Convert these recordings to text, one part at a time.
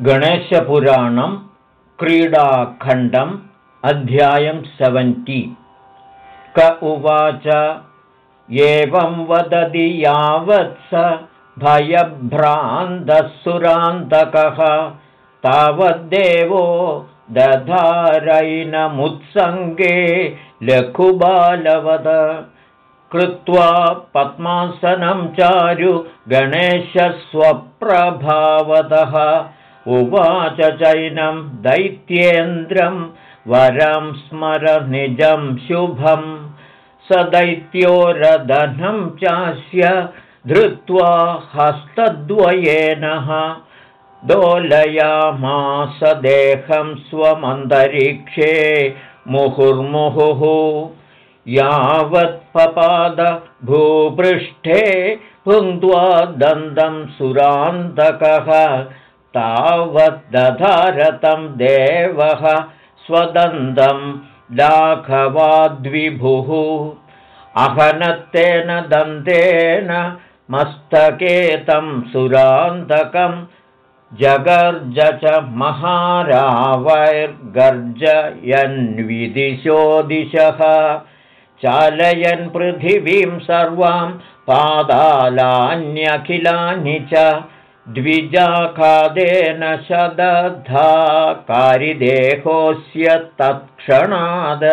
गणेशपुराणं क्रीडाखण्डम् अध्यायं सेवेण्टि क उवाच एवं वदति यावत् स भयभ्रान्तः तावद्देवो दधारैनमुत्सङ्गे लघुबालवद। कृत्वा पद्मासनं चारु गणेशस्वप्रभावतः उवाच चैनं दैत्येन्द्रं वरं स्मर निजं शुभम् स दैत्योरदनं चास्य धृत्वा हस्तद्वयेनः दोलयामास देहं स्वमन्तरिक्षे मुहुर्मुहुः। यावत्पपाद भूपृष्ठे भुङ्क्त्वा दन्तं सुरान्तकः तावद्दधारतं देवः स्वदन्तं लाघवाद्विभुः अहनत्तेन दन्तेन मस्तकेतं सुरान्तकं जगर्ज च महारावैर्गर्जयन्विदिशो दिशः चालयन् पृथिवीं सर्वां पादालान्यखिलानि च द्विजाखादेन शदधा कारिदेहोऽस्य तत्क्षणाद।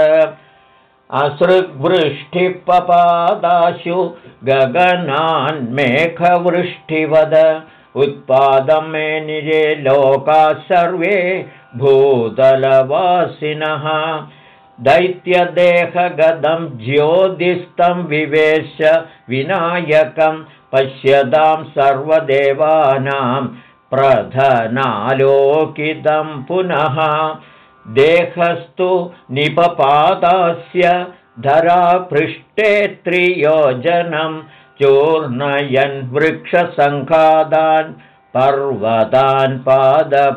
असृग्वृष्टिपपादाशु मे निजे लोकाः सर्वे भूतलवासिनः दैत्यदेहगदं ज्योतिस्तं विवेश्य विनायकं पश्यतां सर्वदेवानां प्रधनालोकितं पुनः। देहस्तु निपपादास्य धरापृष्ठे त्रियोजनं चूर्णयन् वृक्षसङ्घादान् पर्वतान् पादपैर्युतान्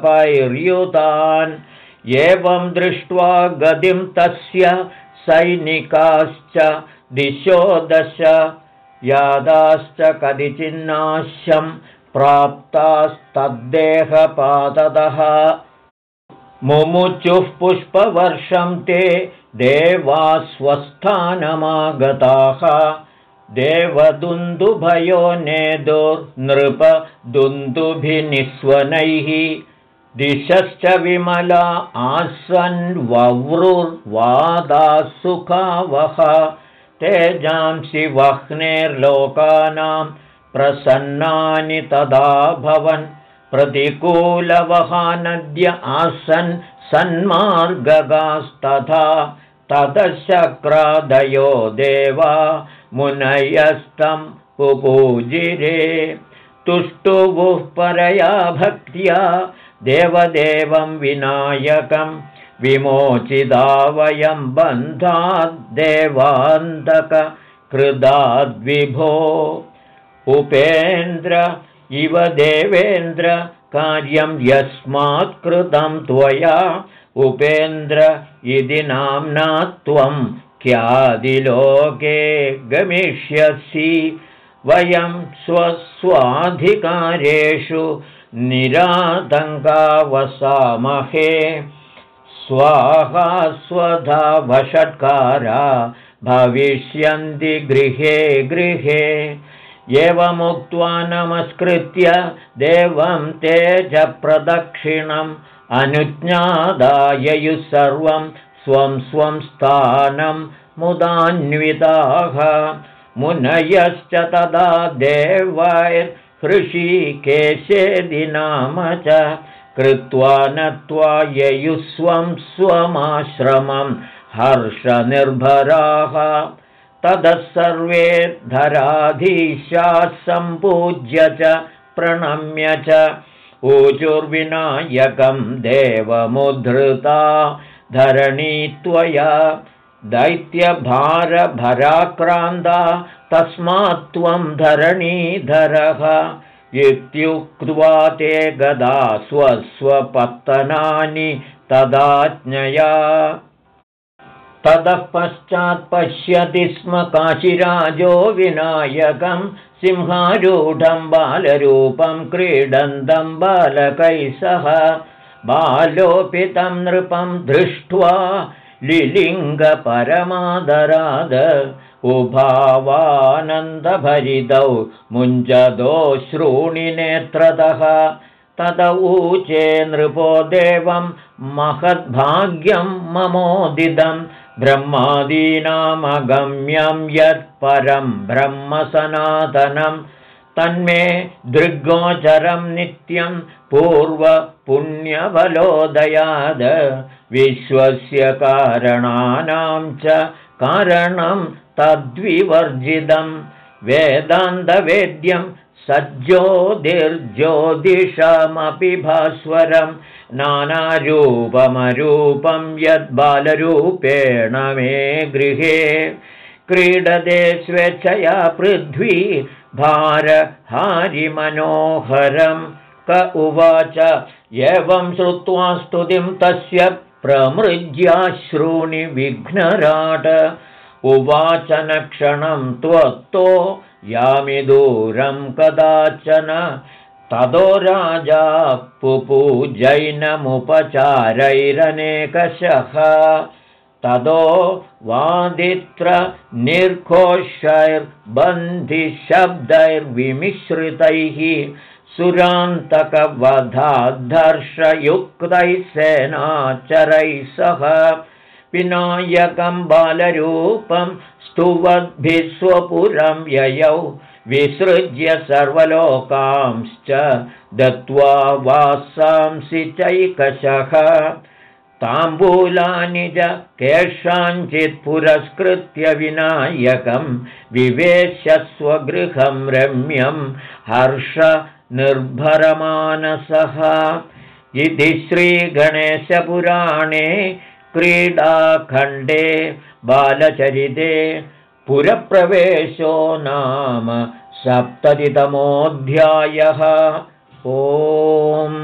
एवं दृष्ट्वा गतिं तस्य सैनिकाश्च दिशो दश यादाश्च कतिचिन्नाश्यं प्राप्तास्तद्देहपादतः। मुमुचुः पुष्पवर्षं ते देवास्वस्थानमागताः। देवदुन्दुभयो नेदुर्नृपदुन्दुभिनिस्वनैः दिशश्च विमला आसन्ववृर्वादासुखावः तेजांसि वह्नेर्लोकानां प्रसन्नानि तदा भवन्। प्रतिकूलवहानद्य आसन् सन्मार्गगास्तथा ततशक्रादयो देवा मुनयस्तं पुपूजिरे तुष्टुवुः परया भक्त्या देवदेवं विनायकं विमोचिदा वयं बन्धाद्देवान्तककृदाद्विभो उपेन्द्र इव देवेन्द्र कार्यं यस्मात् कृतं त्वया। उपेन्द्र इति नाम्ना त्वं ख्यादिलोके गमिष्यसि वयं स्वस्वाधिकारेषु निरातङ्कावसामहे। स्वाहा स्वधा वषट्कारा भविष्यन्ति गृहे गृहे। एवमुक्त्वा नमस्कृत्य देवं तेजप्रदक्षिणम् अनुज्ञादाययुः सर्वं स्वं स्वं स्थानं मुदान्विताः मुनयश्च तदा देवैर्हृषिकेशेदि नाम च कृत्वा नत्वा ययुः स्वं स्वमाश्रमं हर्षनिर्भराः। ततः सर्वे धराधीशाः सम्पूज्य च प्रणम्य च। ऊचुर्विनायकं देवमुद्धृता धरणी त्वया दैत्यभारभराक्रान्ता तस्मात् त्वं धरणीधरः। इत्युक्त्वा ते गदा स्वस्वपत्तनानि तदाज्ञया। ततः पश्चात् पश्यति स्म काशिराजो विनायकं सिंहारूढं बालरूपं क्रीडन्तं बालकैः सह। बालोऽपि तं नृपं दृष्ट्वा लिलिङ्गपरमादराद उभावानन्दभरितौ तद ऊचे नृपो देवं महद्भाग्यं ममोदितं ब्रह्मादीनामगम्यं यत्परं ब्रह्मसनातनं तन्मे दृग्गोचरं नित्यं पूर्वपुण्यबलोदयाद विश्वस्य कारणानां च कारणं तद्विवर्जितं। वेदान्तवेद्यं सज्जोतिर्ज्योतिषमपि भास्वरं। नानारूपमरूपं यद्बालरूपेण मे गृहे। क्रीडते स्वेच्छया पृथ्वी भारहारिमनोहरं क उवाच। एवं श्रुत्वा स्तुतिं तस्य प्रमृज्याश्रूणि विघ्नराट। उवाचनक्षणं त्वत्तो यामि दूरं कदाचन। ततो राजा पुपूजैनमुपचारैरनेकशः ततो वादित्र निर्घोषैर्बन्धिशब्दैर्विमिश्रितैः सुरान्तकवधाद्धर्षयुक्तैः सेनाचरैः सह विनायकं बालरूपं स्तुवद्भिः स्वपुरं ययौ विसृज्य सर्वलोकांश्च दत्त्वा वासांसि चैकशः ताम्बूलानि च केषाञ्चित् पुरस्कृत्य विनायकं विवेश्य स्वगृहं रम्यं हर्षनिर्भरमानसः इति श्रीगणेशपुराणे क्रीडाखण्डे बालचरिते पुरप्रवेशो नाम सप्ततितमोऽध्यायः। ओम्